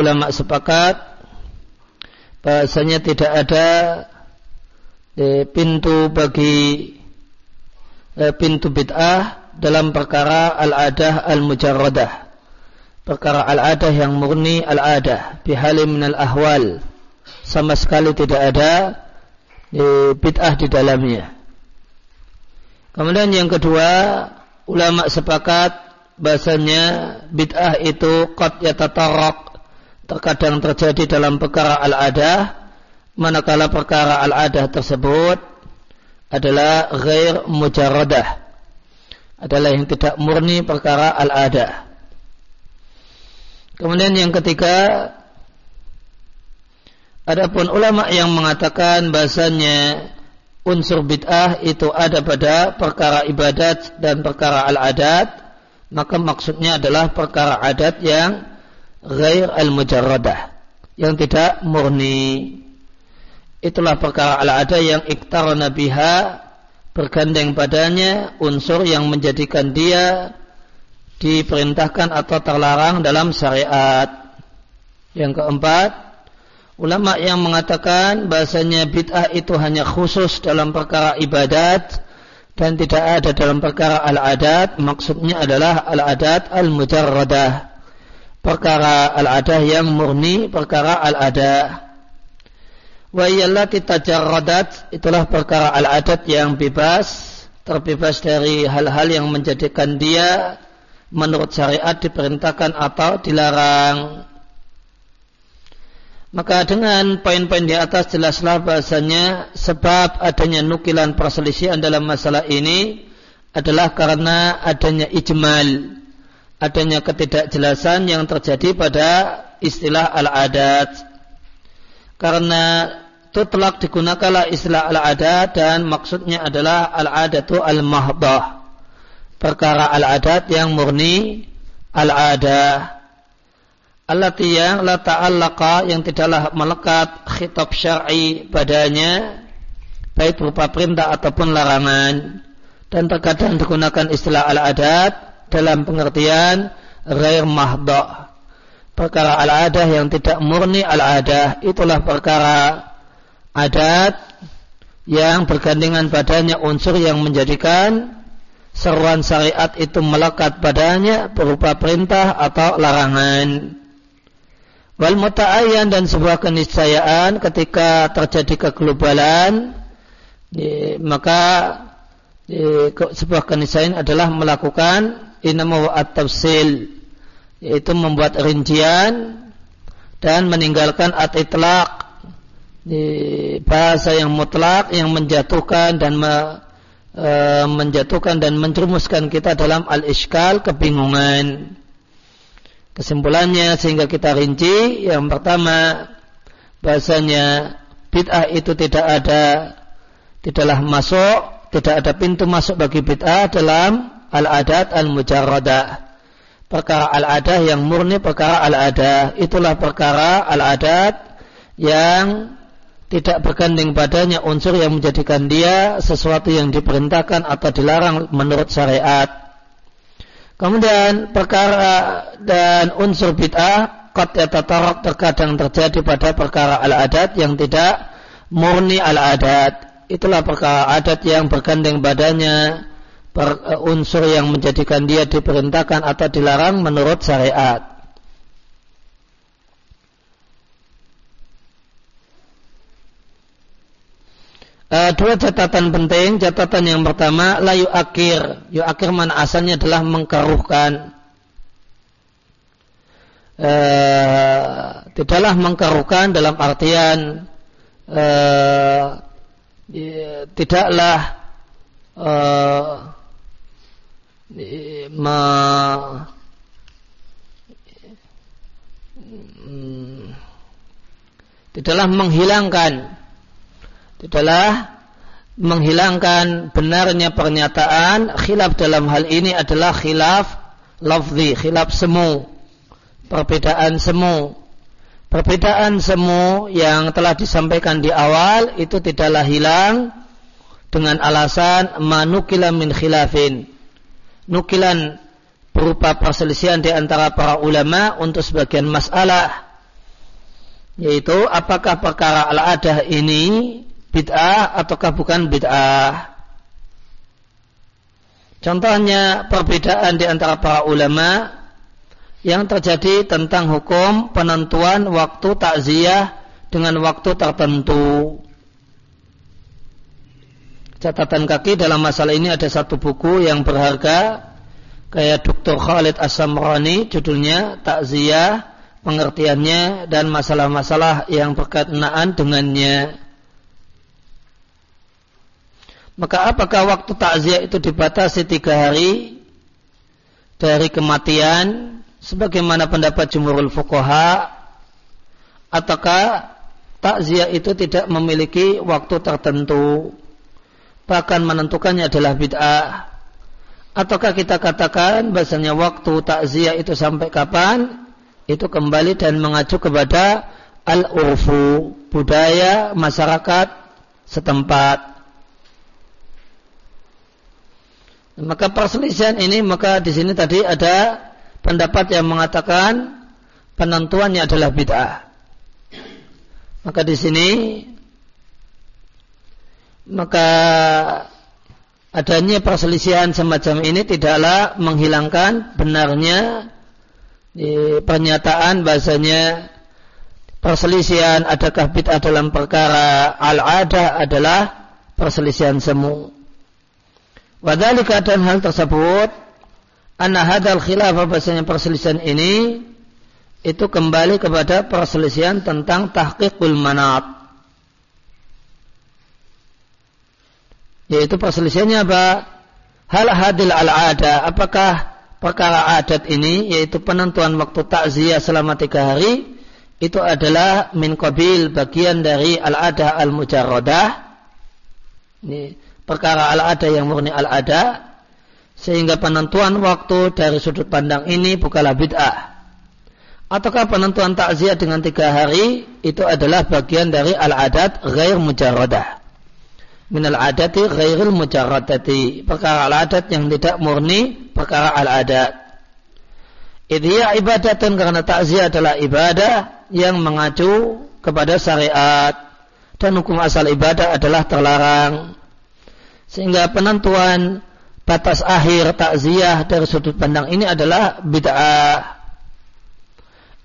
ulama sepakat bahasanya tidak ada eh, pintu bagi eh, pintu bid'ah dalam perkara al-adah al-mujarradah. Perkara al-adah yang murni al-adah bihalim minal ahwal. Sama sekali tidak ada eh, bid'ah di dalamnya. Kemudian yang kedua, ulama sepakat bahasanya bid'ah itu qad yatatarraq terkadang terjadi dalam perkara al-adah manakala perkara al-adah tersebut adalah ghair mujarradah adalah yang tidak murni perkara al-adah. Kemudian yang ketiga adapun ulama yang mengatakan bahasanya unsur bid'ah itu ada pada perkara ibadat dan perkara al-adat maka maksudnya adalah perkara adat yang ghair al-mujarradah yang tidak murni. Itulah perkara al-ada yang iktarana biha bergandeng padanya unsur yang menjadikan dia diperintahkan atau terlarang dalam syariat. Yang keempat ulama yang mengatakan bahasanya bid'ah itu hanya khusus dalam perkara ibadat dan tidak ada dalam perkara al-adat maksudnya adalah al-adat al-mujarradah perkara al-adah yang murni perkara al-adah. Wa yallati tajarradat itulah perkara al-adat yang bebas, terbebas dari hal-hal yang menjadikan dia menurut syariat diperintahkan atau dilarang. Maka dengan poin-poin di atas jelaslah bahasanya sebab adanya nukilan perselisihan dalam masalah ini adalah karena adanya ijmal adanya ketidakjelasan yang terjadi pada istilah al-adat. Karena tutlak digunakanlah istilah al-adat dan maksudnya adalah al-adatu al-mahdah. Perkara al-adat yang murni al-adah. Allati yang la ta'allaqa yang tidaklah melekat khitab syar'i padanya baik berupa perintah ataupun larangan dan terkadang digunakan istilah al-adat dalam pengertian ghair mahda perkara al-adah yang tidak murni al-adah itulah perkara adat yang bergandengan padanya unsur yang menjadikan seruan syariat itu melekat padanya berupa perintah atau larangan. Wal muta'ayyan dan sebuah keniscayaan ketika terjadi keglobalan maka sebuah keniscayaan adalah melakukan inama at-tafsil yaitu membuat rincian dan meninggalkan at-itlaq bahasa yang mutlak yang menjatuhkan dan me, e, menjatuhkan dan menjerumuskan kita dalam al-iskal kebingungan. Kesimpulannya sehingga kita rinci yang pertama bahasanya bid'ah itu tidak ada tidaklah masuk tidak ada pintu masuk bagi bid'ah dalam al-adat al-mujarradah. Perkara al-adah yang murni perkara al-adah. Itulah perkara al-adat yang tidak bergandeng padanya unsur yang menjadikan dia sesuatu yang diperintahkan atau dilarang menurut syariat. Kemudian perkara dan unsur bid'ah qad yatatarak terkadang terjadi pada perkara al-adat yang tidak murni al-adat. Itulah perkara adat yang bergandeng badannya per, uh, unsur yang menjadikan dia diperintahkan atau dilarang menurut syariat. Uh, dua catatan penting. Catatan yang pertama, layu akhir. Yu akhir mana asalnya adalah mengkeruhkan. Uh, tidaklah mengkeruhkan dalam artian uh, tidaklah uh, ma hmm, tidaklah menghilangkan tidaklah menghilangkan benarnya pernyataan khilaf dalam hal ini adalah khilaf lafzi khilaf semu perbedaan semu. Perbedaan semu yang telah disampaikan di awal itu tidaklah hilang dengan alasan manukila min khilafin nukilan berupa perselisihan di antara para ulama untuk sebagian masalah Yaitu apakah perkara al-adah ini bid'ah ataukah bukan bid'ah. Contohnya perbedaan di antara para ulama yang terjadi tentang hukum penentuan waktu takziah dengan waktu tertentu. Catatan kaki dalam masalah ini ada satu buku yang berharga kayak Dr. Khalid As-Samrani judulnya Takziah pengertiannya dan masalah-masalah yang berkenaan dengannya. Maka apakah waktu takziah itu dibatasi tiga hari dari kematian sebagaimana pendapat jumhurul fuqaha ataukah takziah itu tidak memiliki waktu tertentu bahkan menentukannya adalah bid'ah. Ataukah kita katakan bahasanya waktu takziah itu sampai kapan? Itu kembali dan mengacu kepada al-urfu budaya masyarakat setempat. Maka perselisihan ini maka di sini tadi ada pendapat yang mengatakan penentuannya adalah bid'ah. Maka di sini maka adanya perselisihan semacam ini tidaklah menghilangkan benarnya pernyataan bahasanya perselisihan adakah bid'ah dalam perkara al-adah adalah perselisihan semu. Wadhalika dan hal tersebut anna hadal khilafah bahasanya perselisihan ini itu kembali kepada perselisihan tentang tahqiqul manat. Yaitu perselisihannya apa? Hal hadil al-ada. Apakah perkara adat ini, yaitu penentuan waktu takziah selama tiga hari, itu adalah min qabil bagian dari al-ada al-mujarradah. Ini perkara al-ada yang murni al-ada sehingga penentuan waktu dari sudut pandang ini bukanlah bid'ah. Ataukah penentuan takziah dengan tiga hari itu adalah bagian dari al-adat ghair mujarradah. Min al-adati ghairil mujarradati. Perkara al-adat yang tidak murni perkara al-adat. Idhiya ibadatun karena takziah adalah ibadah yang mengacu kepada syariat. Dan hukum asal ibadah adalah terlarang sehingga penentuan batas akhir takziah dari sudut pandang ini adalah bid'ah.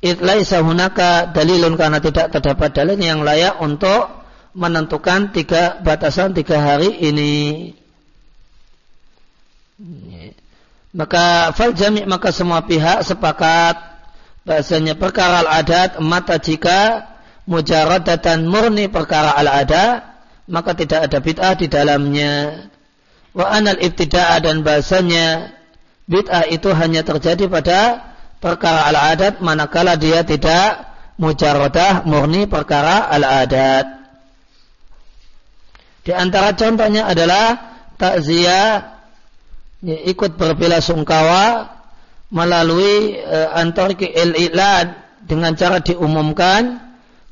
Itlaisa hunaka dalilun karena tidak terdapat dalil yang layak untuk menentukan tiga batasan tiga hari ini. Maka fal jami' maka semua pihak sepakat bahasanya perkara al-adat mata jika mujaradatan murni perkara al-adat maka tidak ada bid'ah di dalamnya. Wa anal ibtida'a dan bahasanya bid'ah itu hanya terjadi pada perkara al-adat manakala dia tidak mujarradah murni perkara al-adat. Di antara contohnya adalah takziah ikut berbela sungkawa melalui e, antariki il-ilan dengan cara diumumkan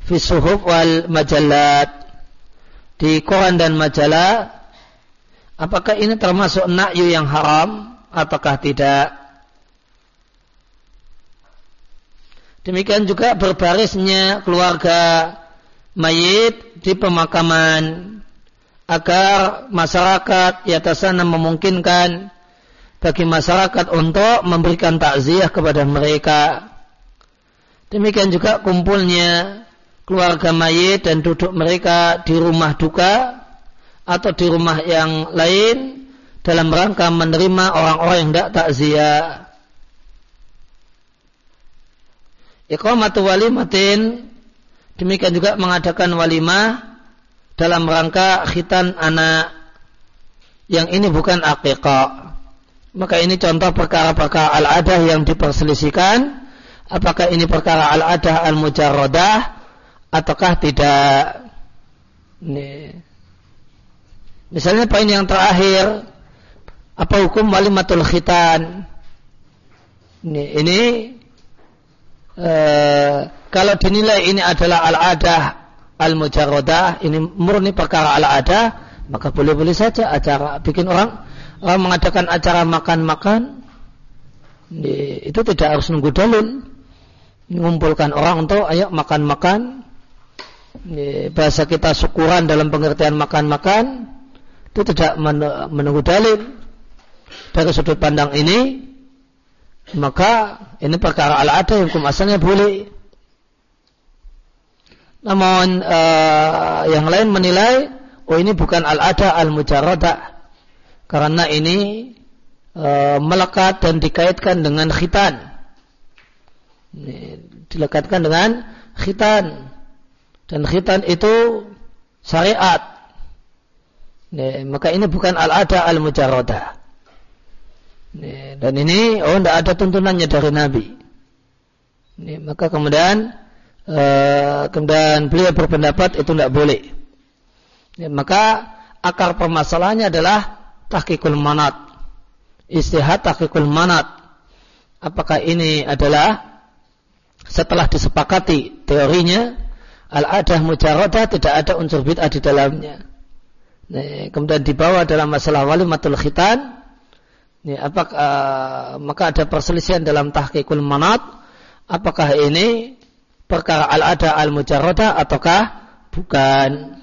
fi suhuf wal majallat. Di koran dan majalah apakah ini termasuk nakyu yang haram ataukah tidak? Demikian juga berbarisnya keluarga mayit di pemakaman agar masyarakat di atas memungkinkan bagi masyarakat untuk memberikan takziah kepada mereka. Demikian juga kumpulnya keluarga mayit dan duduk mereka di rumah duka atau di rumah yang lain dalam rangka menerima orang-orang yang tidak takziah. Iqamatu walimatin demikian juga mengadakan walimah dalam rangka khitan anak yang ini bukan akikah. Maka ini contoh perkara-perkara al-adah yang diperselisihkan. Apakah ini perkara al-adah al-mujarradah ataukah tidak. Ini. Misalnya poin yang terakhir, apa hukum walimatul khitan? Ini, ini eh, kalau dinilai ini adalah al-adah al-mujarradah, ini murni perkara al-adah, maka boleh-boleh saja acara bikin orang orang mengadakan acara makan-makan. Itu tidak harus nunggu dalil. Mengumpulkan orang untuk ayo makan-makan. Bahasa kita syukuran dalam pengertian makan-makan itu tidak menunggu dalil. Dari sudut pandang ini maka ini perkara al-ada yang hukum asalnya boleh namun uh, yang lain menilai oh ini bukan al-ada al-mujarradah karena ini uh, melekat dan dikaitkan dengan khitan. Ini, dilekatkan dengan khitan. Dan khitan itu syariat. Ini, maka ini bukan al-ada al-mujarradah dan ini oh tidak ada tuntunannya dari Nabi. Ini, maka kemudian uh, kemudian beliau berpendapat itu tidak boleh ya, maka akar permasalahannya adalah tahqiqul manat istihad tahqiqul manat apakah ini adalah setelah disepakati teorinya al-adah mujarradah tidak ada unsur bid'ah di dalamnya. Nah, kemudian dibawa dalam masalah walimatul khitan. Ini apakah uh, maka ada perselisihan dalam tahqiqul manat apakah ini perkara al-ada al-mujarradah ataukah bukan.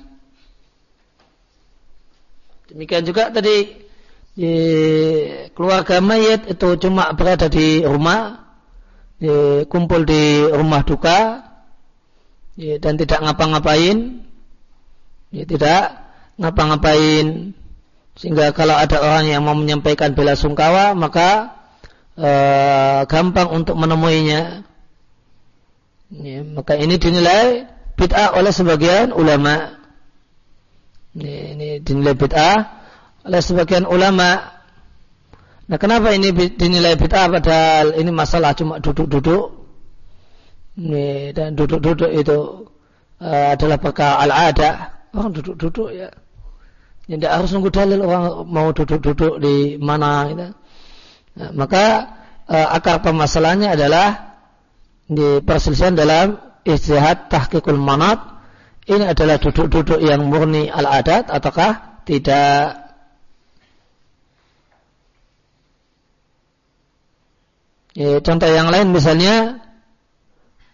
Demikian juga tadi keluarga mayat itu cuma berada di rumah ya, kumpul di rumah duka ya, dan tidak ngapa-ngapain tidak ngapa-ngapain sehingga kalau ada orang yang mau menyampaikan bela sungkawa maka eh, gampang untuk menemuinya ya, maka ini dinilai bid'ah oleh sebagian ulama. Ini, ini dinilai bid'ah oleh sebagian ulama. Nah kenapa ini dinilai bid'ah padahal ini masalah cuma duduk-duduk? Dan duduk-duduk itu uh, adalah perkara al-ada. Orang duduk-duduk ya. Tidak harus nunggu dalil orang mau duduk-duduk di mana gitu. Nah, maka uh, akar permasalahannya adalah di perselisihan dalam istihad tahqiqul manat ini adalah duduk-duduk yang murni al-adat ataukah tidak? Ya, contoh yang lain misalnya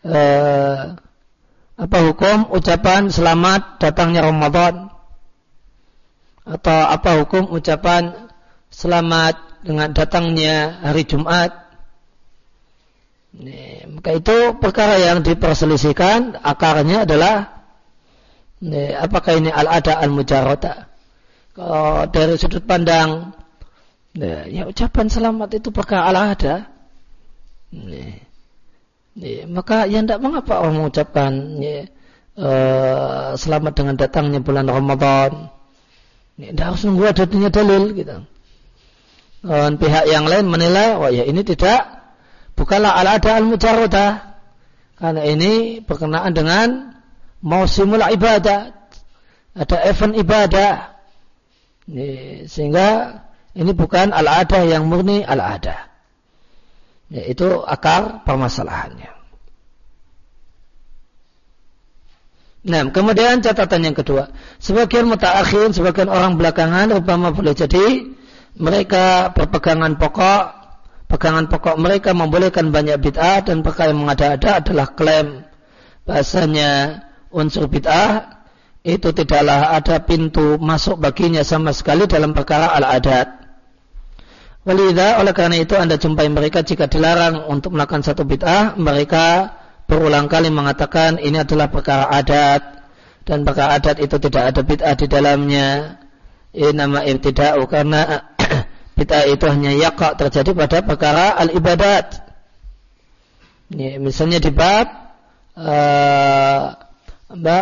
eh, apa hukum ucapan selamat datangnya Ramadan? Atau apa hukum ucapan selamat dengan datangnya hari Jumat Nih, maka itu perkara yang diperselisihkan akarnya adalah nih, apakah ini al-ada al-mujarrata kalau dari sudut pandang nih, ya ucapan selamat itu perkara al-ada Nih. Nih. Maka ya tidak mengapa orang mengucapkan ya, uh, selamat dengan datangnya bulan Ramadan. Tidak harus nunggu adanya dalil gitu. Dan pihak yang lain menilai, wah ya ini tidak bukanlah al-ada al-mujarradah. Karena ini berkenaan dengan mausimul ibadah. Ada event ibadah. Sehingga ini bukan al-ada yang murni al-ada. Ya, itu akar permasalahannya. Nah, kemudian catatan yang kedua. Sebagian mutaakhirin, sebagian orang belakangan, rupanya boleh jadi mereka berpegangan pokok, pegangan pokok mereka membolehkan banyak bid'ah dan perkara yang mengada-ada adalah klaim bahasanya unsur bid'ah itu tidaklah ada pintu masuk baginya sama sekali dalam perkara al-adat. Walidha, oleh karena itu anda jumpai mereka jika dilarang untuk melakukan satu bid'ah, mereka berulang kali mengatakan ini adalah perkara adat dan perkara adat itu tidak ada bid'ah di dalamnya. Ini nama ibtida'u karena bid'ah itu hanya yaqa terjadi pada perkara al-ibadat. Ya, misalnya di bab uh,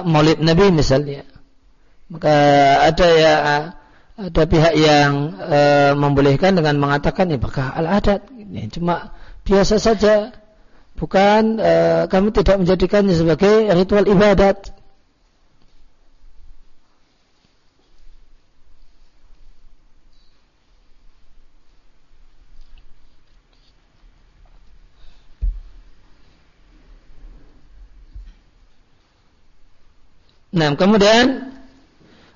Maulid Nabi misalnya. Maka ada ya ada pihak yang e, membolehkan dengan mengatakan ini apakah al-adat ini cuma biasa saja bukan e, kami tidak menjadikannya sebagai ritual ibadat Nah, kemudian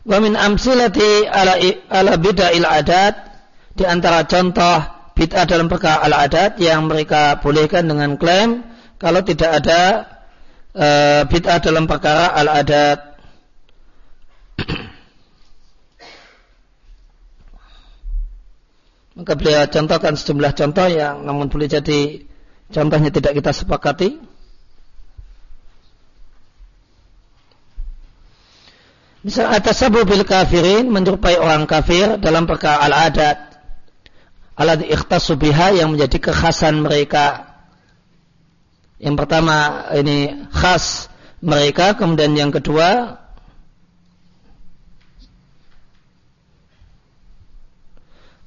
Wa min amsilati ala, ala bid'ah adat di antara contoh bid'ah dalam perkara al adat yang mereka bolehkan dengan klaim kalau tidak ada uh, bid'ah dalam perkara al-adat. Maka beliau contohkan sejumlah contoh yang namun boleh jadi contohnya tidak kita sepakati. Misal atas sabu bil kafirin menyerupai orang kafir dalam perkara al-adat. Alat ikhtasu biha yang menjadi kekhasan mereka. Yang pertama ini khas mereka, kemudian yang kedua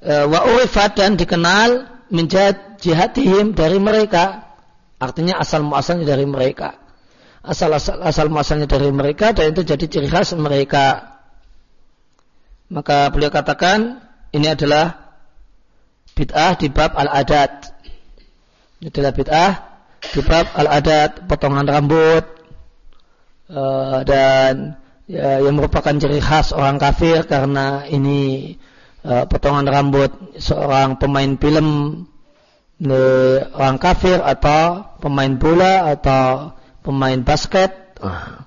Eh, wa urifat dan dikenal menjadi jihadihim dari mereka. Artinya asal muasalnya dari mereka. Asal asal, asal muasalnya dari mereka dan itu jadi ciri khas mereka. Maka beliau katakan ini adalah bid'ah di bab al-adat. Ini adalah bid'ah di bab al-adat, potongan rambut uh, dan ya, yang merupakan ciri khas orang kafir karena ini uh, potongan rambut seorang pemain film orang kafir atau pemain bola atau pemain basket. Uh,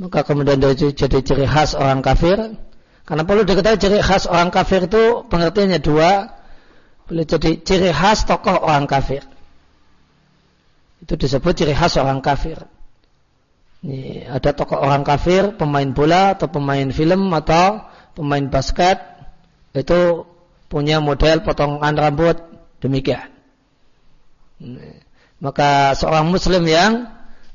maka kemudian jadi, jadi ciri khas orang kafir. Karena perlu diketahui ciri khas orang kafir itu pengertiannya dua. Boleh jadi ciri khas tokoh orang kafir. Itu disebut ciri khas orang kafir. Ini ada tokoh orang kafir pemain bola atau pemain film atau pemain basket itu punya model potongan rambut. Demikian. Maka seorang muslim yang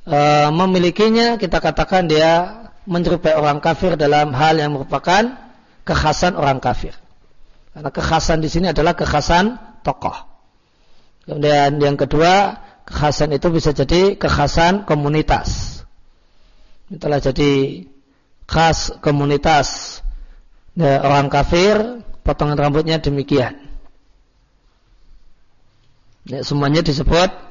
e, memilikinya kita katakan dia menyerupai orang kafir dalam hal yang merupakan kekhasan orang kafir. Karena kekhasan di sini adalah kekhasan tokoh. Kemudian yang kedua, kekhasan itu bisa jadi kekhasan komunitas. Itulah jadi khas komunitas ya, orang kafir potongan rambutnya demikian. Ya, semuanya disebut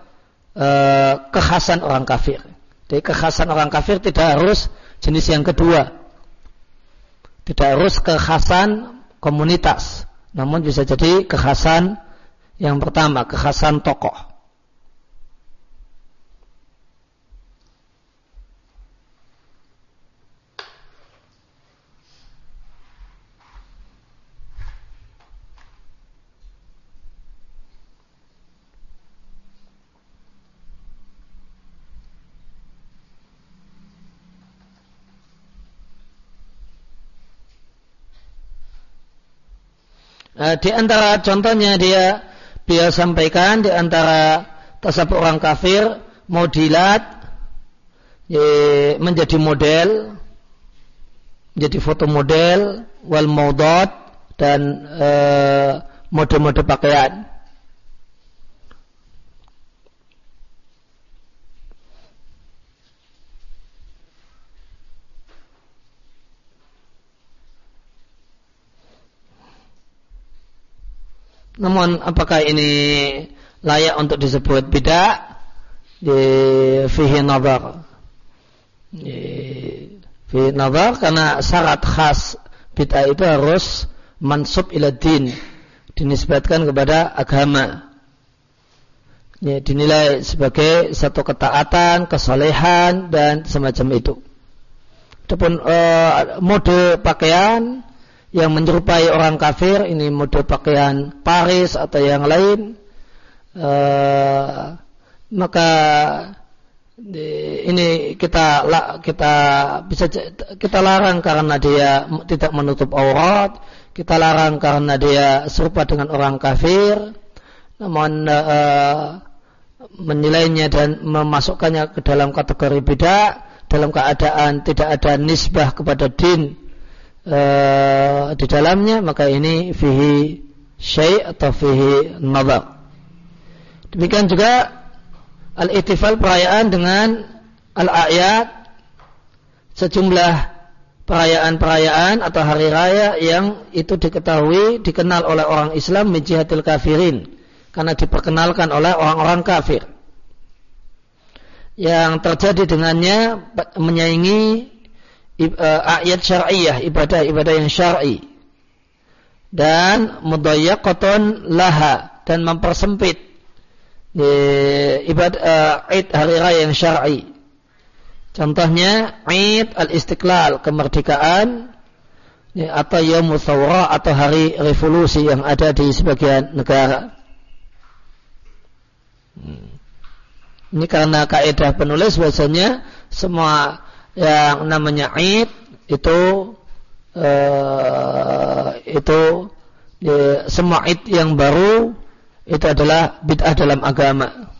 uh, kekhasan orang kafir. Jadi kekhasan orang kafir tidak harus jenis yang kedua. Tidak harus kekhasan komunitas. Namun bisa jadi kekhasan yang pertama, kekhasan tokoh. Eh, di antara contohnya dia dia sampaikan di antara tasabuk orang kafir modilat menjadi model menjadi foto model wal maudot dan eh, mode-mode pakaian Namun apakah ini layak untuk disebut bid'ah? Di fihi nazar. Fihi nazar karena syarat khas bid'ah itu harus mansub ila din. Dinisbatkan kepada agama. Ya, dinilai sebagai satu ketaatan, kesalehan dan semacam itu. Adapun uh, mode pakaian yang menyerupai orang kafir ini mode pakaian Paris atau yang lain uh, maka ini kita kita bisa kita larang karena dia tidak menutup aurat kita larang karena dia serupa dengan orang kafir namun uh, menilainya dan memasukkannya ke dalam kategori beda dalam keadaan tidak ada nisbah kepada din uh, di dalamnya maka ini fihi syai' atau fihi nadar. Demikian juga al-ihtifal perayaan dengan al-ayat sejumlah perayaan-perayaan atau hari raya yang itu diketahui dikenal oleh orang Islam menjihatil kafirin karena diperkenalkan oleh orang-orang kafir yang terjadi dengannya menyaingi ayat syar'iyah, ibadah-ibadah yang syar'i. Dan mudayyaqatun laha dan mempersempit uh, ibadah uh, id hari raya yang syar'i. Contohnya Eid al-Istiqlal, kemerdekaan ya, atau Yom Thawra atau hari revolusi yang ada di sebagian negara. Hmm. Ini karena kaidah penulis biasanya semua yang namanya Eid itu uh, itu ya, semua Eid yang baru itu adalah bid'ah dalam agama.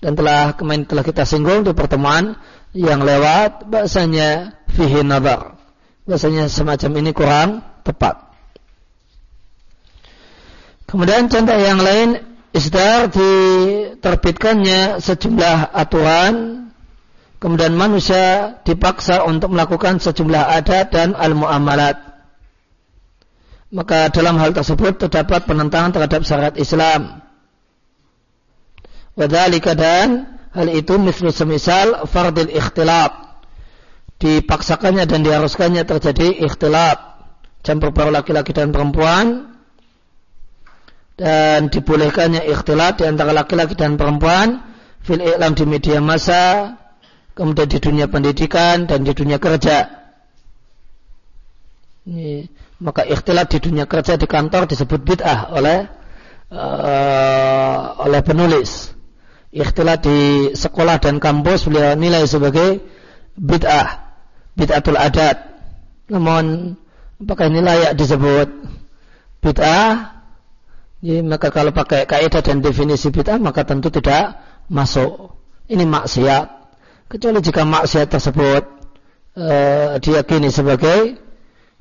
Dan telah kemarin telah kita singgung di pertemuan yang lewat bahasanya fihi nazar. Bahasanya semacam ini kurang tepat. Kemudian contoh yang lain isdar diterbitkannya sejumlah aturan kemudian manusia dipaksa untuk melakukan sejumlah adat dan al-muamalat. Maka dalam hal tersebut terdapat penentangan terhadap syariat Islam. Wadhalika dan hal itu misal semisal fardil ikhtilaf. Dipaksakannya dan diharuskannya terjadi ikhtilaf. Campur baru laki-laki dan perempuan. Dan dibolehkannya ikhtilaf di antara laki-laki dan perempuan. Fil iklam di media massa. Kemudian di dunia pendidikan dan di dunia kerja. Ini, maka ikhtilaf di dunia kerja di kantor disebut bid'ah oleh uh, oleh penulis ikhtilat di sekolah dan kampus beliau nilai sebagai bid'ah, bid'atul adat. Namun apakah ini layak disebut bid'ah? Ya, maka kalau pakai kaidah dan definisi bid'ah maka tentu tidak masuk. Ini maksiat. Kecuali jika maksiat tersebut uh, diyakini sebagai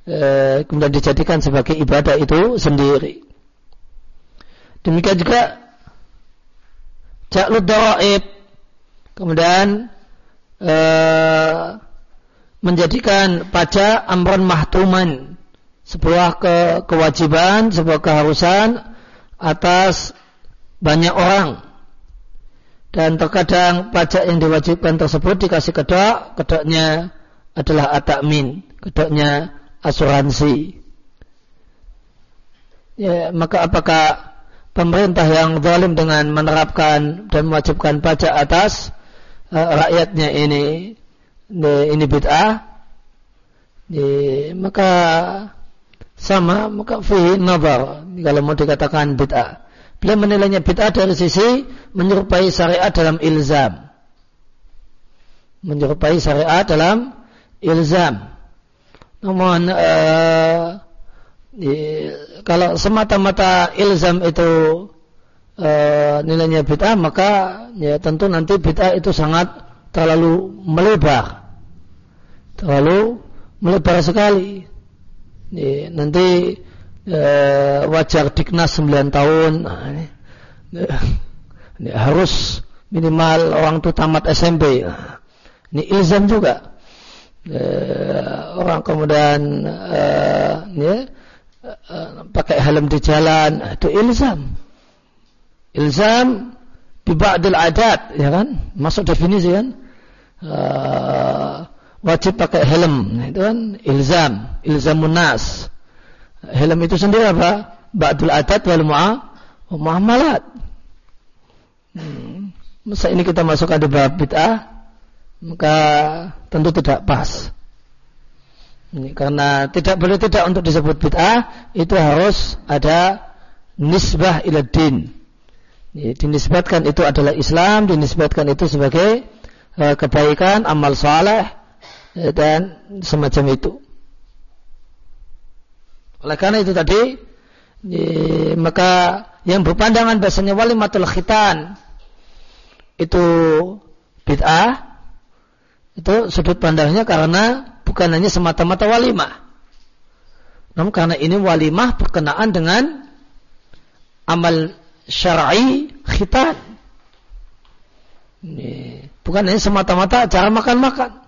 uh, kemudian dijadikan sebagai ibadah itu sendiri. Demikian juga Ja'lud daraib. Kemudian uh, menjadikan pajak amran mahtuman sebuah ke, kewajiban, sebuah keharusan atas banyak orang. Dan terkadang pajak yang diwajibkan tersebut dikasih kedok, kedoknya adalah atakmin, kedoknya asuransi. Ya, maka apakah pemerintah yang zalim dengan menerapkan dan mewajibkan pajak atas uh, rakyatnya ini ini, bid'ah maka sama maka fi nazar kalau mau dikatakan bid'ah beliau menilainya bid'ah dari sisi menyerupai syariat dalam ilzam. Menyerupai syariat dalam ilzam. Namun uh, kalau semata-mata ilzam itu e, nilainya bid'ah maka ya tentu nanti bid'ah itu sangat terlalu melebar. Terlalu melebar sekali. Nanti e, wajar diknas 9 tahun. Nah, ini, ini harus minimal orang itu tamat SMP nah, ini ilzam juga. E, orang kemudian e, ya, uh, pakai helm di jalan. Itu ilzam. Ilzam di ba'dil adat ya kan? Masuk definisi kan? Uh, wajib pakai helm. Nah, itu kan ilzam. Ilzam munas helm itu sendiri apa ba'dul adat wal muamalat hmm. masa ini kita masukkan di bab bid'ah maka tentu tidak pas ini karena tidak boleh tidak untuk disebut bid'ah itu harus ada nisbah ila din. Ini, dinisbatkan itu adalah Islam, dinisbatkan itu sebagai uh, kebaikan, amal saleh uh, dan semacam itu. Oleh karena itu tadi ini, maka yang berpandangan bahasanya walimatul khitan itu bid'ah itu sudut pandangnya karena bukan hanya semata-mata walimah. Namun karena ini walimah berkenaan dengan amal syar'i khitan. Bukan hanya semata-mata cara makan-makan.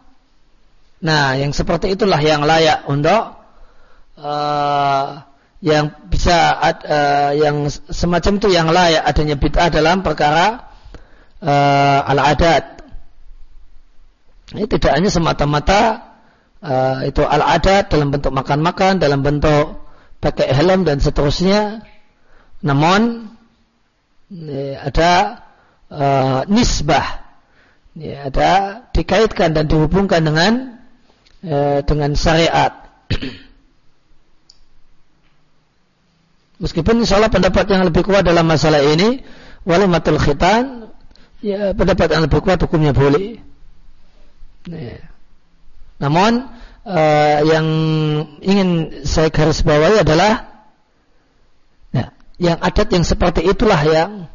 Nah, yang seperti itulah yang layak untuk uh, yang bisa uh, yang semacam itu yang layak adanya bid'ah dalam perkara uh, al-adat. Ini tidak hanya semata-mata uh, itu al-adat dalam bentuk makan-makan, dalam bentuk pakai helm dan seterusnya. Namun ada uh, nisbah, ini ada dikaitkan dan dihubungkan dengan e, dengan syariat. Meskipun insya Allah pendapat yang lebih kuat dalam masalah ini, walimatul khitan, ya pendapat yang lebih kuat hukumnya boleh. Nah. Namun uh, yang ingin saya garis bawahi adalah nah, yang adat yang seperti itulah yang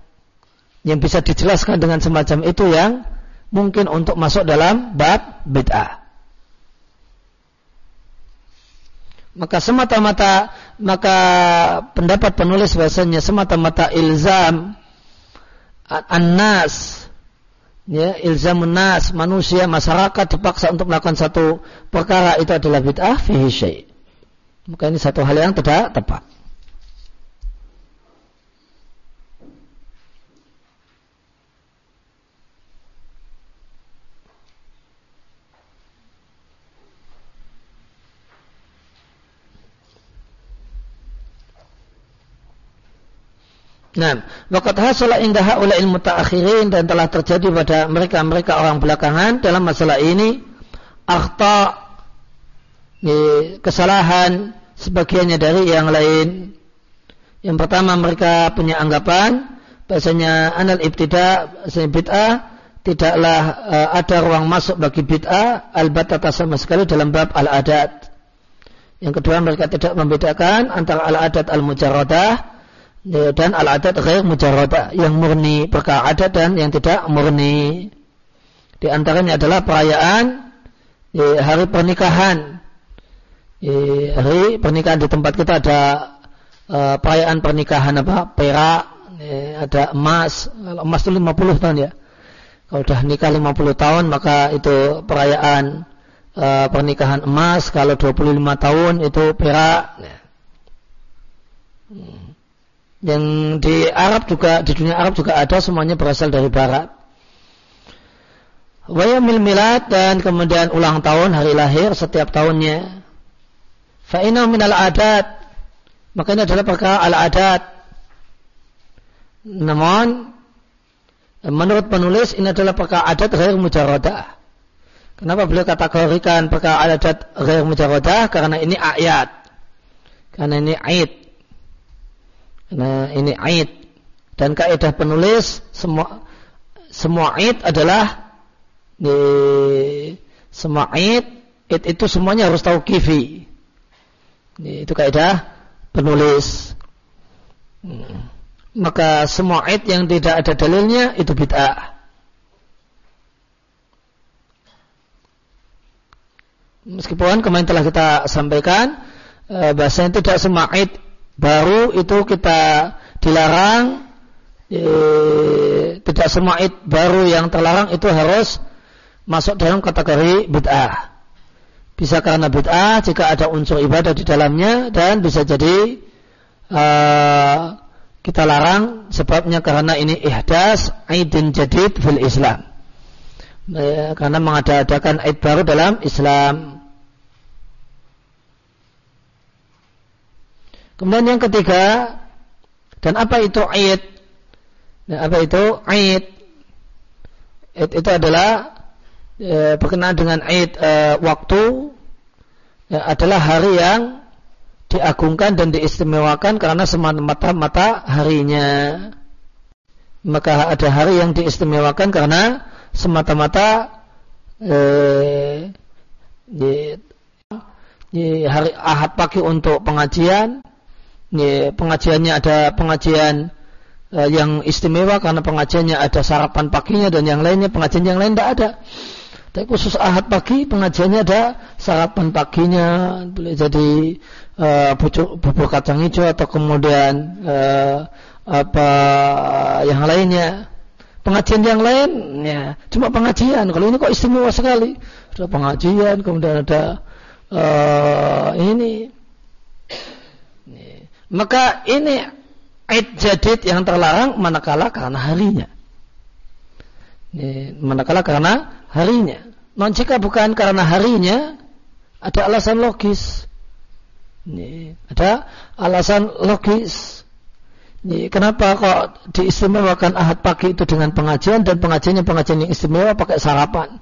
yang bisa dijelaskan dengan semacam itu yang mungkin untuk masuk dalam bab bid'ah. Maka semata-mata maka pendapat penulis bahasanya semata-mata ilzam an-nas ya ilzamun nas manusia masyarakat dipaksa untuk melakukan satu perkara itu adalah bid'ah fihi syai. Maka ini satu hal yang tidak tepat. Nah, waqad hasala inda haula ilmu ta'akhirin dan telah terjadi pada mereka-mereka orang belakangan dalam masalah ini akhta kesalahan sebagiannya dari yang lain. Yang pertama mereka punya anggapan bahasanya anal ibtida bahasanya bid'ah tidaklah uh, ada ruang masuk bagi bid'ah albatata sama sekali dalam bab al-adat. Yang kedua mereka tidak membedakan antara al-adat al-mujarradah dan al-adat ghair mujarradah yang murni perkara adat dan yang tidak murni. Di antaranya adalah perayaan ya, hari pernikahan. Ya, hari pernikahan di tempat kita ada uh, perayaan pernikahan apa? Perak, ya, ada emas. Emas itu 50 tahun ya. Kalau sudah nikah 50 tahun maka itu perayaan uh, pernikahan emas. Kalau 25 tahun itu perak. Ya. Hmm yang di Arab juga di dunia Arab juga ada semuanya berasal dari barat. Wayamil milad dan kemudian ulang tahun hari lahir setiap tahunnya. Fa'inau minal adat. Maka ini adalah perkara al adat. Namun menurut penulis ini adalah perkara adat ghair mujarradah. Kenapa beliau kategorikan perkara adat ghair mujarradah? Karena ini ayat. Karena ini ayat. Nah, ini ait dan kaidah penulis semua semua ait adalah di semua ait it itu semuanya harus tahu kifi. Itu kaidah penulis. Hmm. Maka semua ait yang tidak ada dalilnya itu bid'ah. Meskipun kemarin telah kita sampaikan eh, bahasanya tidak semua ait baru itu kita dilarang eh, tidak semua id baru yang terlarang itu harus masuk dalam kategori bid'ah. Bisa karena bid'ah jika ada unsur ibadah di dalamnya dan bisa jadi uh, kita larang sebabnya karena ini ihdas aidin jadid fil Islam. Eh, karena mengadakan id baru dalam Islam. Kemudian yang ketiga, dan apa itu ayat? Dan apa itu ayat? Ayat itu adalah e, berkenaan dengan ayat e, waktu ya, adalah hari yang diagungkan dan diistimewakan karena semata-mata harinya. Maka ada hari yang diistimewakan karena semata-mata eh, di hari Ahad pagi untuk pengajian, ya, pengajiannya ada pengajian uh, yang istimewa karena pengajiannya ada sarapan paginya dan yang lainnya pengajian yang lain tidak ada. Tapi khusus ahad pagi pengajiannya ada sarapan paginya boleh jadi uh, bubur kacang hijau atau kemudian uh, apa yang lainnya. Pengajian yang lain ya cuma pengajian. Kalau ini kok istimewa sekali. Ada pengajian kemudian ada uh, ini maka ini Aid jadid yang terlarang manakala karena harinya. Ini, manakala karena harinya. Non jika bukan karena harinya, ada alasan logis. Ini, ada alasan logis. Ini, kenapa kok diistimewakan ahad pagi itu dengan pengajian dan pengajiannya pengajian yang istimewa pakai sarapan?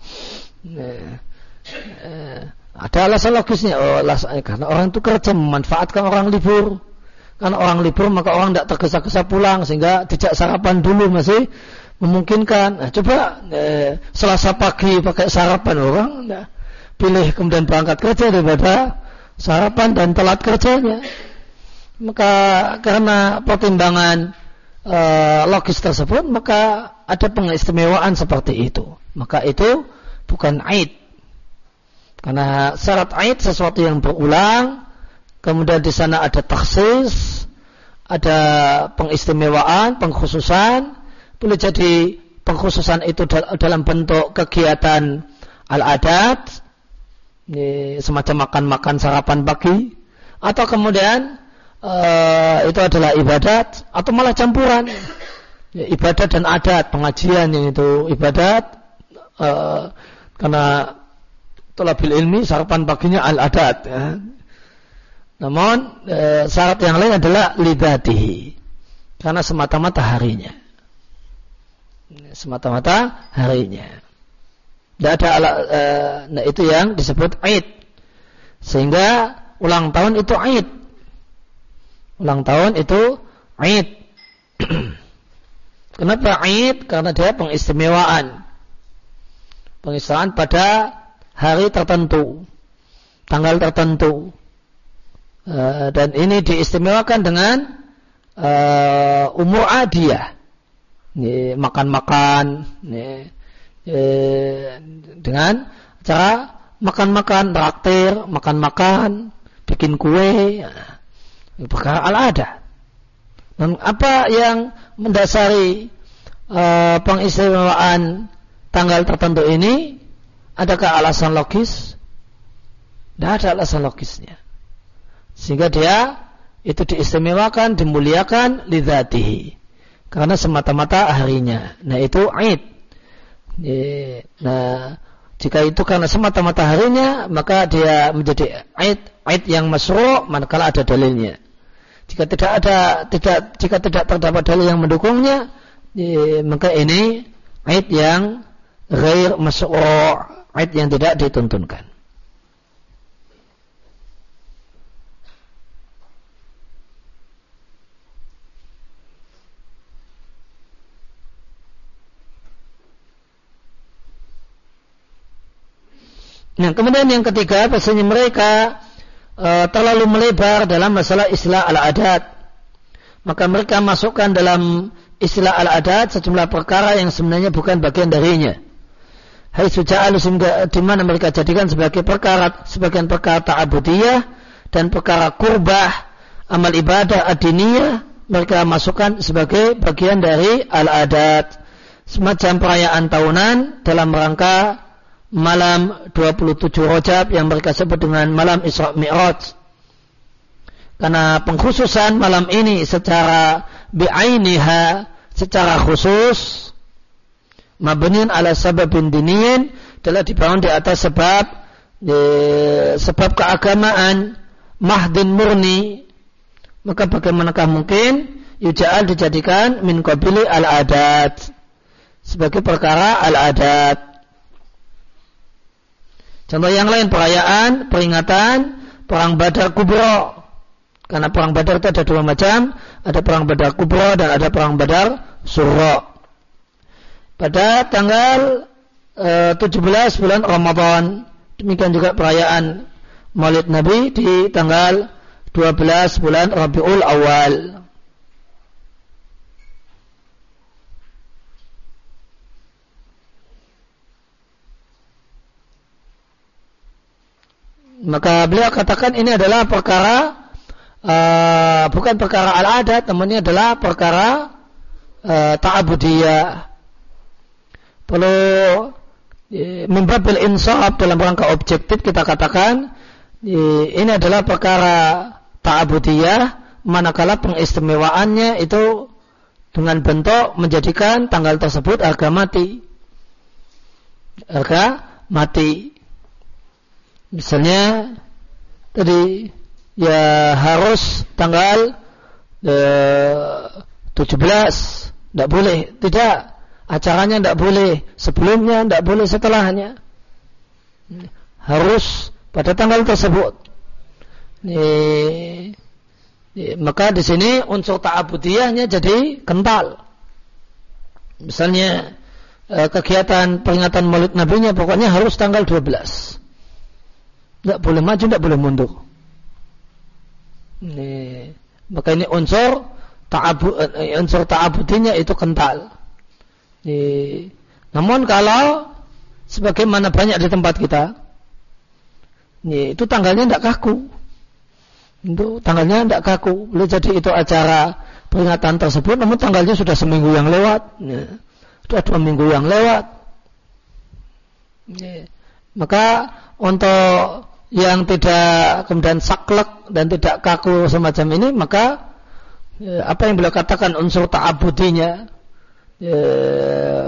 Nah, eh, ada alasan logisnya. Oh, alasan, karena orang itu kerja memanfaatkan orang libur. Karena orang libur maka orang tidak tergesa-gesa pulang sehingga tidak sarapan dulu masih memungkinkan. Nah, coba eh, Selasa pagi pakai sarapan orang nah, pilih kemudian berangkat kerja daripada sarapan dan telat kerjanya. Maka karena pertimbangan eh, logis tersebut maka ada pengistimewaan seperti itu. Maka itu bukan aid. Karena syarat aid sesuatu yang berulang Kemudian di sana ada taksis, ada pengistimewaan, pengkhususan. Boleh jadi pengkhususan itu dalam bentuk kegiatan al-adat, semacam makan-makan sarapan pagi, atau kemudian uh, itu adalah ibadat, atau malah campuran. Ya, ibadat dan adat, pengajian yang itu ibadat, uh, karena tolabil ilmi sarapan paginya al-adat. Ya. Namun e, syarat yang lain adalah lidatihi. Karena semata-mata harinya. Semata-mata harinya. Tidak ada ala, e, nah itu yang disebut aid. Sehingga ulang tahun itu aid. Ulang tahun itu aid. Kenapa aid? Karena dia pengistimewaan. Pengistimewaan pada hari tertentu. Tanggal tertentu Eh, dan ini diistimewakan dengan uh, umur adiyah. Makan-makan dengan cara makan-makan, traktir, makan-makan, bikin kue, perkara al-ada. Dan apa yang mendasari uh, pengistimewaan tanggal tertentu ini? Adakah alasan logis? Tidak ada alasan logisnya. Sehingga dia itu diistimewakan, dimuliakan lidatihi. Karena semata-mata harinya. Nah itu aid. Nah jika itu karena semata-mata harinya, maka dia menjadi aid, aid yang masro' manakala ada dalilnya. Jika tidak ada, tidak, jika tidak terdapat dalil yang mendukungnya, maka ini aid yang ghair masro' aid yang tidak dituntunkan. Nah, kemudian yang ketiga, bahasanya mereka e, terlalu melebar dalam masalah istilah al-adat. Maka mereka masukkan dalam istilah al-adat sejumlah perkara yang sebenarnya bukan bagian darinya. Hai suja'al di mana mereka jadikan sebagai perkara sebagian perkara ta'abudiyah dan perkara kurbah amal ibadah adiniyah mereka masukkan sebagai bagian dari al-adat semacam perayaan tahunan dalam rangka malam 27 Rojab yang mereka sebut dengan malam Isra Mi'raj. Karena pengkhususan malam ini secara bi'ainiha secara khusus mabniun ala sababin diniin telah dibangun di atas sebab di, sebab keagamaan mahdin murni. Maka bagaimanakah mungkin yuja'al dijadikan min qabili al-adat? Sebagai perkara al-adat Contoh yang lain perayaan, peringatan perang Badar Kubro. Karena perang Badar itu ada dua macam, ada perang Badar Kubro dan ada perang Badar Surro. Pada tanggal e, 17 bulan Ramadan, demikian juga perayaan Maulid Nabi di tanggal 12 bulan Rabiul Awal. Maka beliau katakan ini adalah perkara uh, bukan perkara al-adat, ini adalah perkara uh, ta'abudiyah. Perlu uh, membabil insaf dalam rangka objektif kita katakan ini adalah perkara ta'abudiyah manakala pengistimewaannya itu dengan bentuk menjadikan tanggal tersebut harga mati. Harga mati. Misalnya tadi ya harus tanggal eh, 17 tidak boleh tidak acaranya tidak boleh sebelumnya tidak boleh setelahnya harus pada tanggal tersebut. Ini, maka di sini unsur ta'abudiyahnya jadi kental. Misalnya eh, kegiatan peringatan Maulid Nabi-nya pokoknya harus tanggal 12. Tidak boleh maju, tidak boleh mundur. Ini, maka ini unsur ta'abu, eh, unsur ta'abudinya itu kental. Ini, namun kalau sebagaimana banyak di tempat kita, ini, itu tanggalnya tidak kaku. Itu tanggalnya tidak kaku. Boleh jadi itu acara peringatan tersebut, namun tanggalnya sudah seminggu yang lewat. Ya. Sudah dua minggu yang lewat. Ya. Maka untuk yang tidak kemudian saklek dan tidak kaku semacam ini, maka ya, apa yang beliau katakan unsur ta'abudinya, ya,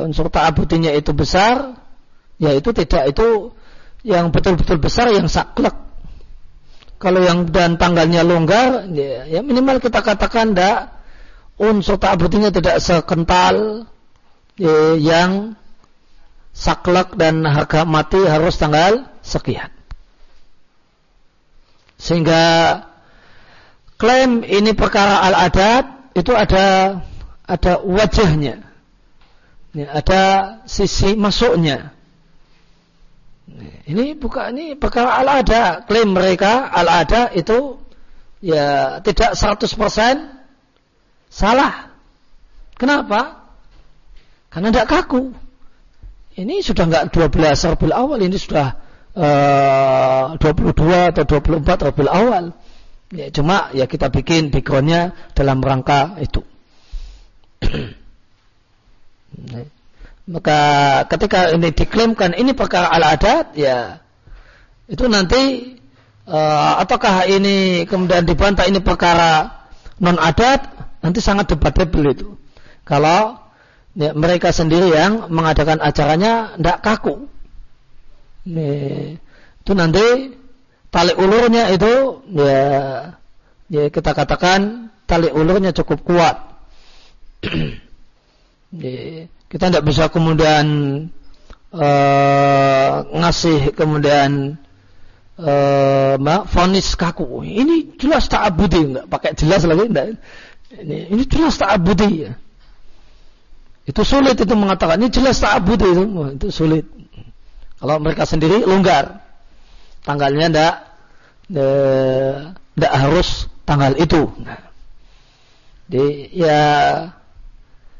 unsur ta'abudinya itu besar, ya itu tidak itu yang betul-betul besar yang saklek. Kalau yang dan tanggalnya longgar, ya, ya minimal kita katakan tidak unsur ta'abudinya tidak sekental ya, yang saklek dan harga mati harus tanggal sekian. Sehingga klaim ini perkara al-adat itu ada ada wajahnya. Ya, ada sisi masuknya. Ini bukan ini perkara al-ada. Klaim mereka al-ada itu ya tidak 100% salah. Kenapa? Karena tidak kaku. Ini sudah enggak 12 Rabiul Awal, ini sudah uh, 22 atau 24 Rabiul Awal. Ya, cuma ya kita bikin backgroundnya dalam rangka itu. Ya. Maka ketika ini diklaimkan ini perkara al adat, ya itu nanti uh, ataukah ini kemudian dibantah ini perkara non adat, nanti sangat debatable itu. Kalau ya, mereka sendiri yang mengadakan acaranya tidak kaku. Ini, itu nanti tali ulurnya itu ya, ya kita katakan tali ulurnya cukup kuat. ya, kita tidak bisa kemudian uh, ngasih kemudian uh, fonis kaku. Ini jelas tak abudi enggak pakai jelas lagi enggak. Ini, ini jelas tak abudi ya. Itu sulit itu mengatakan ini jelas tak abudi itu, itu sulit. Kalau mereka sendiri longgar. Tanggalnya enggak enggak harus tanggal itu. Jadi ya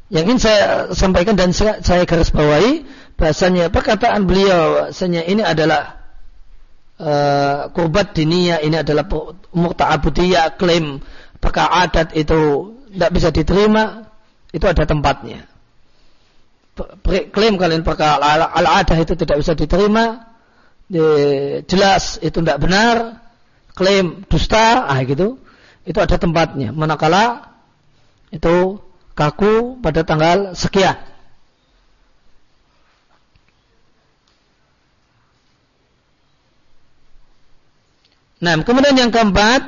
yang ingin saya sampaikan dan saya, saya garis bawahi bahasanya perkataan beliau bahasanya ini adalah uh, kurbat dinia ini adalah umur ta'abudiyah klaim apakah adat itu tidak bisa diterima itu ada tempatnya klaim kalian perkara al-adah itu tidak bisa diterima jelas itu tidak benar klaim dusta ah gitu itu ada tempatnya manakala itu kaku pada tanggal sekian. Nah, kemudian yang keempat,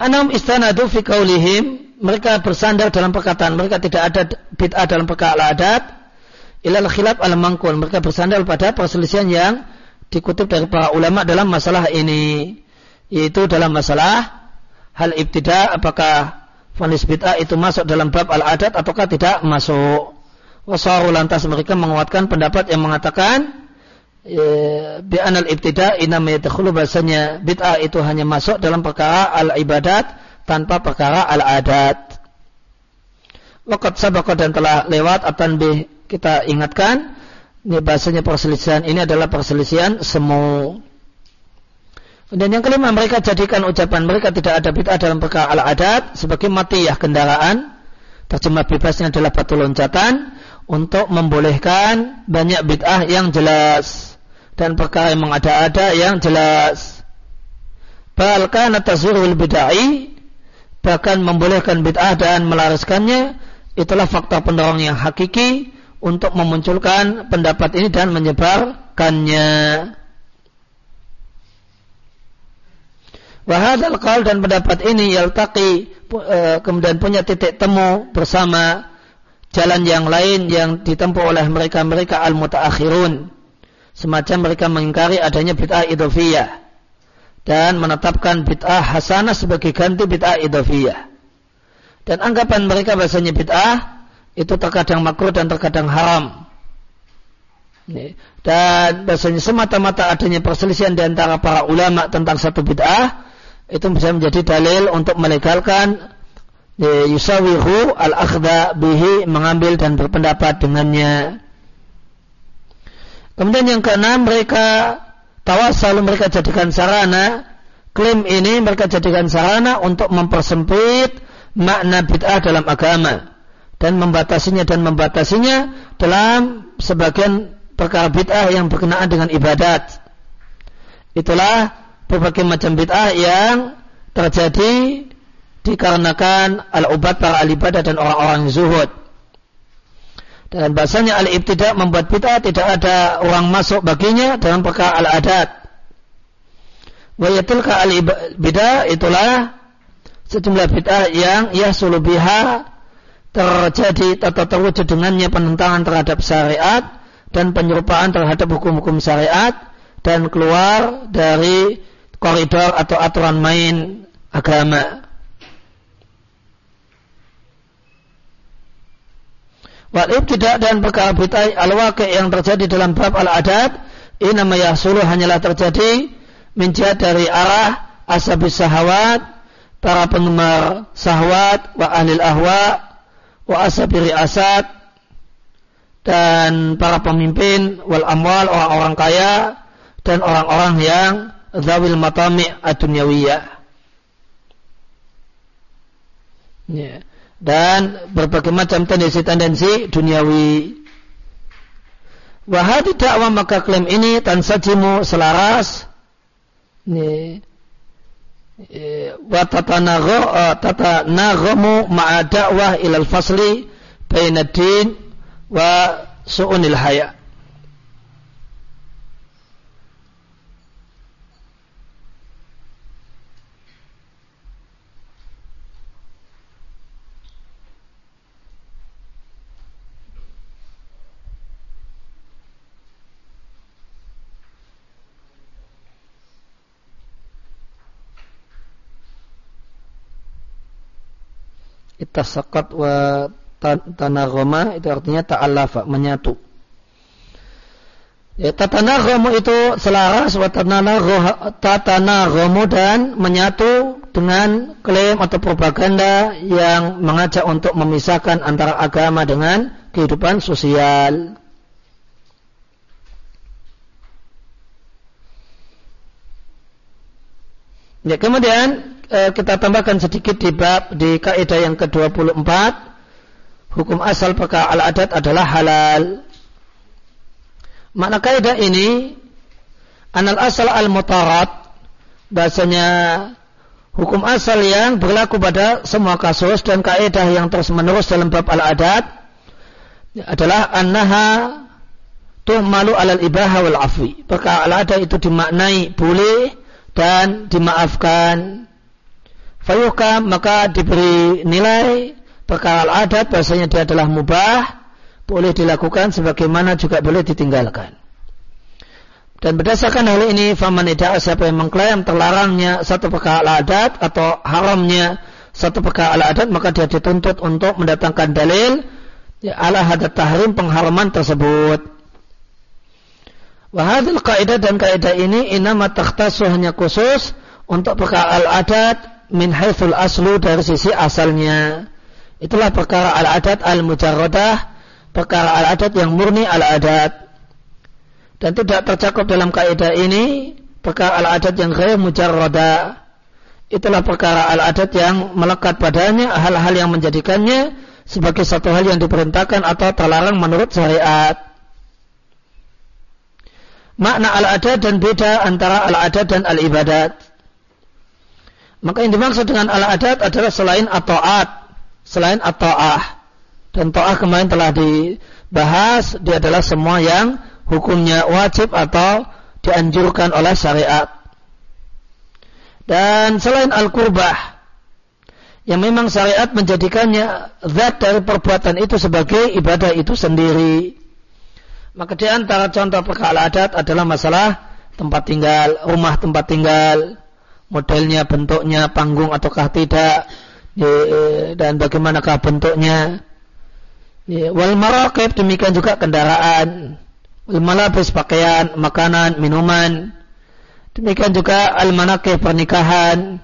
anam istanadu fi kaulihim, mereka bersandar dalam perkataan mereka tidak ada bid'ah dalam perkara adat, ilal khilaf al mangkul. Mereka bersandar pada perselisihan yang dikutip dari para ulama dalam masalah ini, yaitu dalam masalah hal ibtida apakah Fonis bid'ah itu masuk dalam bab al-adat ataukah tidak masuk. Wasaru lantas mereka menguatkan pendapat yang mengatakan ya, bi anal ibtida inam yadkhulu bahasanya bid'ah itu hanya masuk dalam perkara al-ibadat tanpa perkara al-adat. Waqat sabaqah dan telah lewat akan kita ingatkan ini bahasanya perselisihan ini adalah perselisihan semu. Dan yang kelima mereka jadikan ucapan mereka tidak ada bid'ah dalam perkara al-adat sebagai matiyah kendaraan. Terjemah bebasnya adalah batu loncatan untuk membolehkan banyak bid'ah yang jelas dan perkara yang mengada-ada yang jelas. Bahkan tazurul bid'ai bahkan membolehkan bid'ah dan melariskannya itulah faktor pendorong yang hakiki untuk memunculkan pendapat ini dan menyebarkannya. Wahadal qaul dan pendapat ini yaltaqi e, kemudian punya titik temu bersama jalan yang lain yang ditempuh oleh mereka-mereka al-mutaakhirun Semacam mereka mengingkari adanya bid'ah idofiyah. Dan menetapkan bid'ah hasanah sebagai ganti bid'ah idofiyah. Dan anggapan mereka bahasanya bid'ah itu terkadang makruh dan terkadang haram. Dan bahasanya semata-mata adanya perselisihan di antara para ulama tentang satu bid'ah itu bisa menjadi dalil untuk melegalkan yusawihu al-akhda bihi mengambil dan berpendapat dengannya. Kemudian yang keenam mereka tawassul mereka jadikan sarana klaim ini mereka jadikan sarana untuk mempersempit makna bid'ah dalam agama dan membatasinya dan membatasinya dalam sebagian perkara bid'ah yang berkenaan dengan ibadat. Itulah berbagai macam bid'ah yang terjadi dikarenakan al-ubat para al-ibadah dan orang-orang zuhud. Dan bahasanya al-ibtidak membuat bid'ah tidak ada orang masuk baginya dalam perkara al-adat. Wa yatilka al-bidah itulah sejumlah bid'ah yang yahsulu biha terjadi atau terwujud dengannya penentangan terhadap syariat dan penyerupaan terhadap hukum-hukum syariat dan keluar dari koridor atau aturan main agama. Wal ibtidak dan perkara bid'ah al yang terjadi dalam bab al-adat ini namanya suluh hanyalah terjadi menjadi dari arah asabis sahawat para penggemar sahwat wa ahlil ahwa wa asabiri asad dan para pemimpin wal amwal orang-orang kaya dan orang-orang yang zawil matami' ad-dunyawiyah. Ya dan berbagai macam tendensi-tendensi duniawi. Wahadi dakwah maka klaim ini tansajimu selaras ini wa tatanaghamu ma'a da'wah ilal fasli bainad din wa su'unil haya. Ittasakat wa tanagoma itu artinya ta'alafa menyatu. Ya tatanagomu itu selaras wa tatanagomu dan menyatu dengan klaim atau propaganda yang mengajak untuk memisahkan antara agama dengan kehidupan sosial. Ya, kemudian eh, kita tambahkan sedikit di bab di kaidah yang ke-24 hukum asal perkara al-adat adalah halal. Makna kaidah ini anal asal al-mutarat bahasanya hukum asal yang berlaku pada semua kasus dan kaidah yang terus menerus dalam bab al-adat adalah annaha malu alal ibaha wal afwi. Perkara al-adat itu dimaknai boleh dan dimaafkan. Fayuhkam maka diberi nilai perkara adat bahasanya dia adalah mubah, boleh dilakukan sebagaimana juga boleh ditinggalkan. Dan berdasarkan hal ini, faman ida'a siapa yang mengklaim terlarangnya satu perkara adat atau haramnya satu perkara adat, maka dia dituntut untuk mendatangkan dalil ya, ala hadat tahrim pengharaman tersebut. Wahadil kaidah dan kaidah ini inama takhtasu hanya khusus untuk perkara al-adat min haithul aslu dari sisi asalnya. Itulah perkara al-adat al-mujarradah, perkara al-adat yang murni al-adat. Dan tidak tercakup dalam kaidah ini perkara al-adat yang ghair mujarradah. Itulah perkara al-adat yang melekat padanya hal-hal yang menjadikannya sebagai satu hal yang diperintahkan atau terlarang menurut syariat makna al-adat dan beda antara al-adat dan al-ibadat. Maka yang dimaksud dengan al-adat adalah selain at-ta'at, selain at-ta'ah. Dan ta'ah kemarin telah dibahas, dia adalah semua yang hukumnya wajib atau dianjurkan oleh syariat. Dan selain al-qurbah, yang memang syariat menjadikannya zat dari perbuatan itu sebagai ibadah itu sendiri Maka di antara contoh perkara adat adalah masalah tempat tinggal, rumah tempat tinggal, modelnya, bentuknya, panggung ataukah tidak, dan bagaimanakah bentuknya. Wal maraqib demikian juga kendaraan, wal malabis pakaian, makanan, minuman. Demikian juga al manakib pernikahan.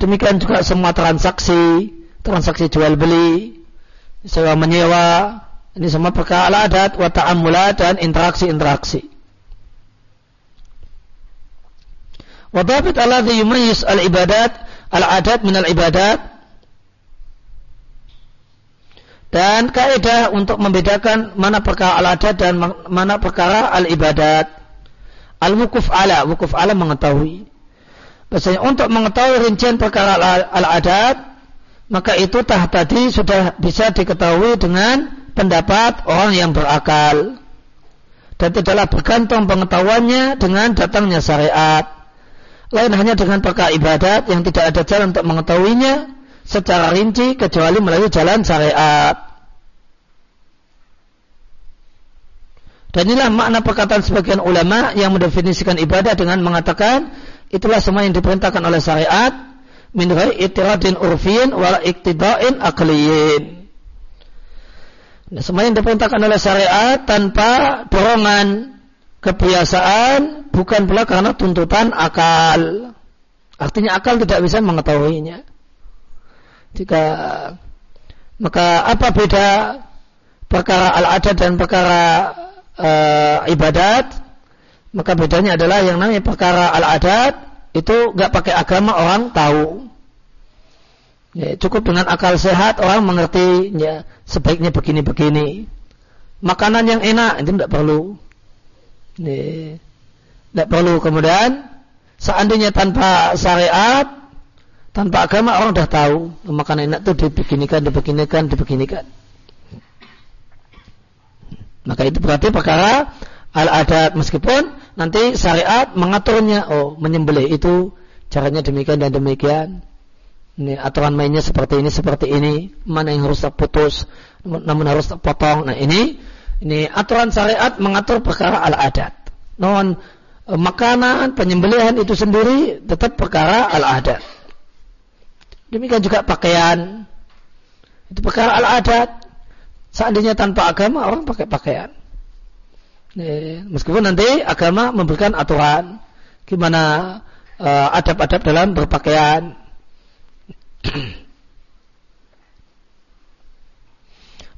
Demikian juga semua transaksi, transaksi jual beli, sewa menyewa, ini semua perkara adat, wa ta'amulat dan interaksi-interaksi. Wadabit alladhi yumayis al-ibadat al-adat min al-ibadat dan kaidah untuk membedakan mana perkara al-adat dan mana perkara al-ibadat. Al-wukuf ala, wukuf ala mengetahui. Biasanya untuk mengetahui rincian perkara al-adat, maka itu tah tadi sudah bisa diketahui dengan pendapat orang yang berakal. Dan tidaklah bergantung pengetahuannya dengan datangnya syariat lain hanya dengan perkara ibadat yang tidak ada jalan untuk mengetahuinya secara rinci kecuali melalui jalan syariat. Dan inilah makna perkataan sebagian ulama yang mendefinisikan ibadah dengan mengatakan itulah semua yang diperintahkan oleh syariat min itiradin urfiyin wal iktida'in akliyin. Nah, semua yang diperintahkan oleh syariat tanpa dorongan kebiasaan bukan pula karena tuntutan akal. Artinya akal tidak bisa mengetahuinya. Jika maka apa beda perkara al-adat dan perkara uh, ibadat? Maka bedanya adalah yang namanya perkara al-adat itu nggak pakai agama orang tahu. Ya, cukup dengan akal sehat orang mengerti ya, sebaiknya begini-begini. Makanan yang enak itu tidak perlu. Tidak perlu kemudian seandainya tanpa syariat, tanpa agama orang sudah tahu makanan enak itu dibeginikan, dibeginikan, dibeginikan. Maka itu berarti perkara al-adat meskipun nanti syariat mengaturnya, oh menyembelih itu caranya demikian dan demikian. Ini aturan mainnya seperti ini, seperti ini. Mana yang harus terputus, namun harus terpotong. Nah ini ini aturan syariat mengatur perkara al-adat. Non e, makanan, penyembelihan itu sendiri tetap perkara al-adat. Demikian juga pakaian. Itu perkara al-adat. Seandainya tanpa agama orang pakai pakaian. Meskipun nanti agama memberikan aturan gimana uh, adab-adab dalam berpakaian.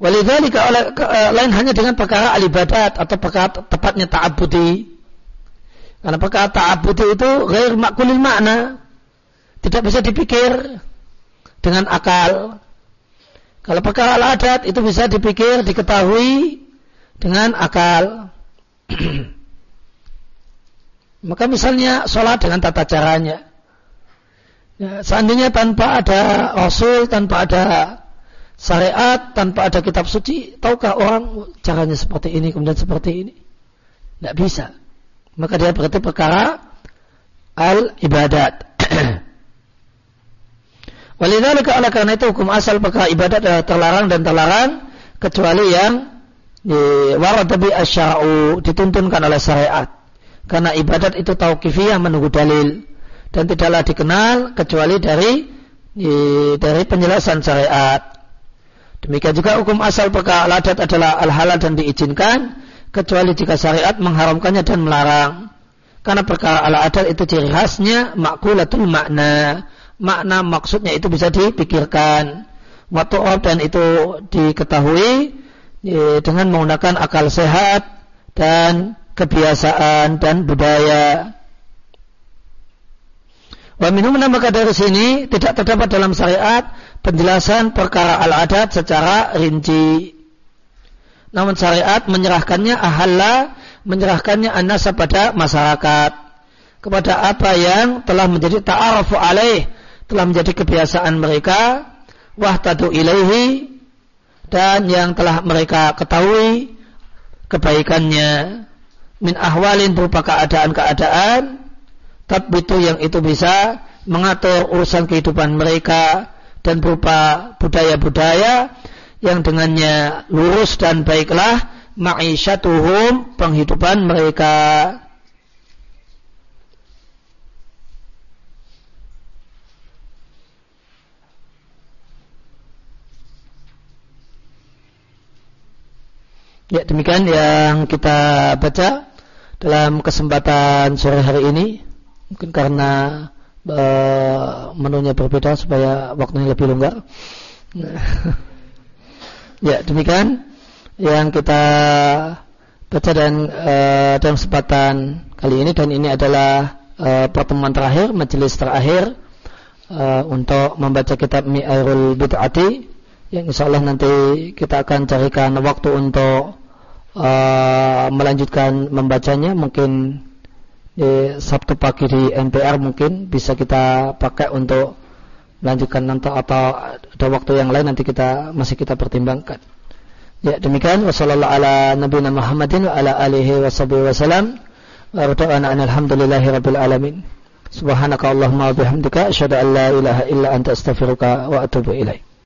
Walidzalika oleh lain hanya dengan perkara alibadat atau perkara tepatnya ta'abudi. Karena perkara ta'abudi itu ghair makulil makna. Tidak bisa dipikir dengan akal. Kalau perkara al-adat itu bisa dipikir, diketahui dengan akal. Maka misalnya sholat dengan tata caranya. Ya, seandainya tanpa ada rasul, tanpa ada syariat tanpa ada kitab suci, tahukah orang caranya seperti ini kemudian seperti ini? Tidak bisa. Maka dia berarti perkara al ibadat. Walidzalika oleh karena itu hukum asal perkara ibadat adalah terlarang dan terlarang kecuali yang waradabi asya'u dituntunkan oleh syariat. Karena ibadat itu tauqifiyah menunggu dalil dan tidaklah dikenal kecuali dari dari penjelasan syariat. Demikian juga hukum asal perkara al-adat adalah al-halal dan diizinkan kecuali jika syariat mengharamkannya dan melarang. Karena perkara al-adat itu ciri khasnya makulatul makna. Makna maksudnya itu bisa dipikirkan. Waktu dan itu diketahui dengan menggunakan akal sehat dan kebiasaan dan budaya. Wa minum maka dari sini tidak terdapat dalam syariat penjelasan perkara al-adat secara rinci. Namun syariat menyerahkannya ahalla, menyerahkannya anasa pada masyarakat. Kepada apa yang telah menjadi ta'arafu alaih, telah menjadi kebiasaan mereka, wahtadu ilaihi, dan yang telah mereka ketahui kebaikannya min ahwalin berupa keadaan-keadaan tatbitu yang itu bisa mengatur urusan kehidupan mereka dan berupa budaya-budaya yang dengannya lurus dan baiklah ma'isyatuhum penghidupan mereka. Ya demikian yang kita baca dalam kesempatan sore hari ini. Mungkin karena uh, menunya berbeda supaya waktunya lebih longgar. ya demikian yang kita baca dan uh, dalam kesempatan kali ini. Dan ini adalah uh, pertemuan terakhir, majelis terakhir uh, untuk membaca kitab Mi'arul Bid'ati yang insya Allah nanti kita akan carikan waktu untuk uh, melanjutkan membacanya. Mungkin Sabtu pagi di NPR mungkin bisa kita pakai untuk melanjutkan nanti atau ada waktu yang lain nanti kita masih kita pertimbangkan. Ya demikian wasallallahu ala nabiyina Muhammadin wa alhamdulillahi rabbil alamin. Subhanaka Allahumma wa bihamdika asyhadu an la ilaha illa anta astaghfiruka wa atubu ilaik.